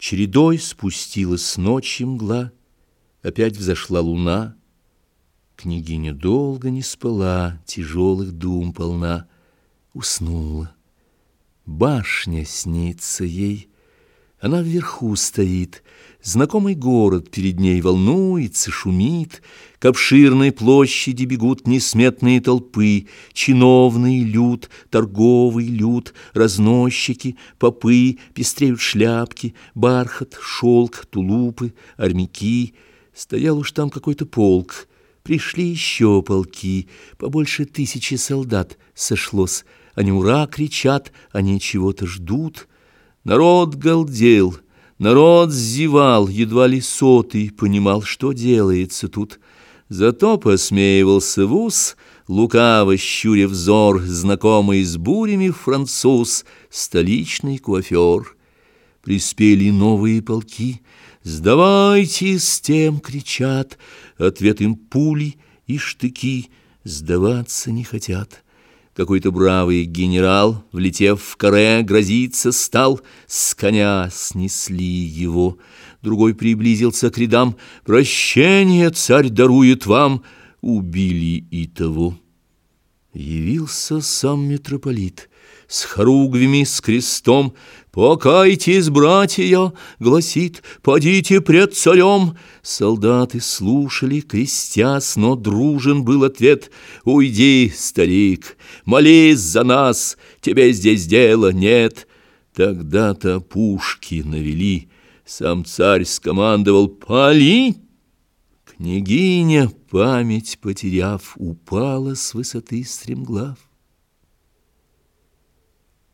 Чередой спустилась с ночи мгла, Опять взошла луна. Княгиня долго не спала, Тяжелых дум полна, Уснула. Башня снится ей, Она вверху стоит, Знакомый город перед ней волнуется, шумит, К обширной площади бегут несметные толпы, Чиновный люд, торговый люд, Разносчики, попы, Пестреют шляпки, бархат, шелк, тулупы, армяки. Стоял уж там какой-то полк, Пришли еще полки, побольше тысячи солдат сошлось. Они ура кричат, они чего-то ждут. Народ галдел — Народ зевал, едва ли сотый понимал, что делается тут. Зато посмеивался в ус, лукаво щуря взор, знакомый с бурями француз, столичный куафер. Приспели новые полки, «Сдавайте!» с тем кричат, ответ им пули и штыки, сдаваться не хотят. Какой-то бравый генерал, влетев в каре, грозиться стал, с коня снесли его. Другой приблизился к рядам, «Прощение царь дарует вам!» Убили и того. Явился сам митрополит с хоругвями, с крестом. «Покайтесь, братья!» — гласит, «Подите пред царем!» Солдаты слушали, крестясь, но дружен был ответ. «Уйди, старик, молись за нас, тебе здесь дела нет!» Тогда-то пушки навели, сам царь скомандовал «Пали!» Княгиня, память потеряв, упала с высоты стремглав.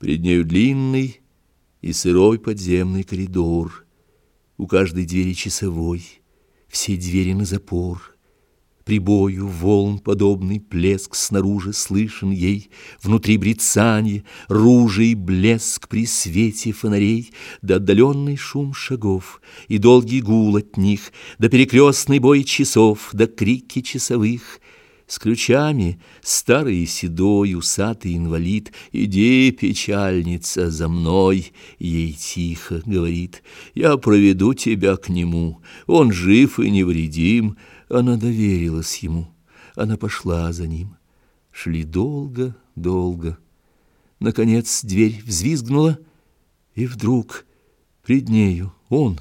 Пред нею длинный и сырой подземный коридор, У каждой двери часовой, все двери на запор. Прибою волн подобный плеск снаружи слышен ей, Внутри брецанье, ружей блеск при свете фонарей, Да отдаленный шум шагов и долгий гул от них, Да перекрестный бой часов, да крики часовых — с ключами старый седой усатый инвалид «Иди, печальница, за мной!» Ей тихо говорит «Я проведу тебя к нему, он жив и невредим». Она доверилась ему, она пошла за ним. Шли долго, долго. Наконец дверь взвизгнула, и вдруг пред нею он,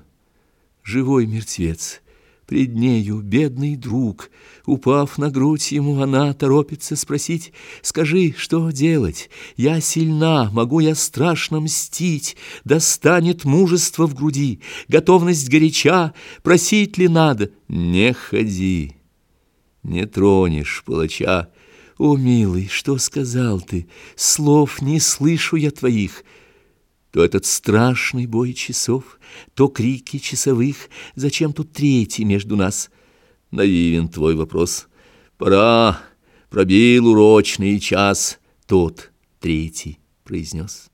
живой мертвец — Пред нею бедный друг, упав на грудь ему, она торопится спросить, «Скажи, что делать? Я сильна, могу я страшно мстить, достанет мужество в груди, готовность горяча, просить ли надо? Не ходи, не тронешь палача. О, милый, что сказал ты? Слов не слышу я твоих» то этот страшный бой часов, то крики часовых, зачем тут третий между нас? Наивен твой вопрос. Пора, пробил урочный час, тот третий произнес.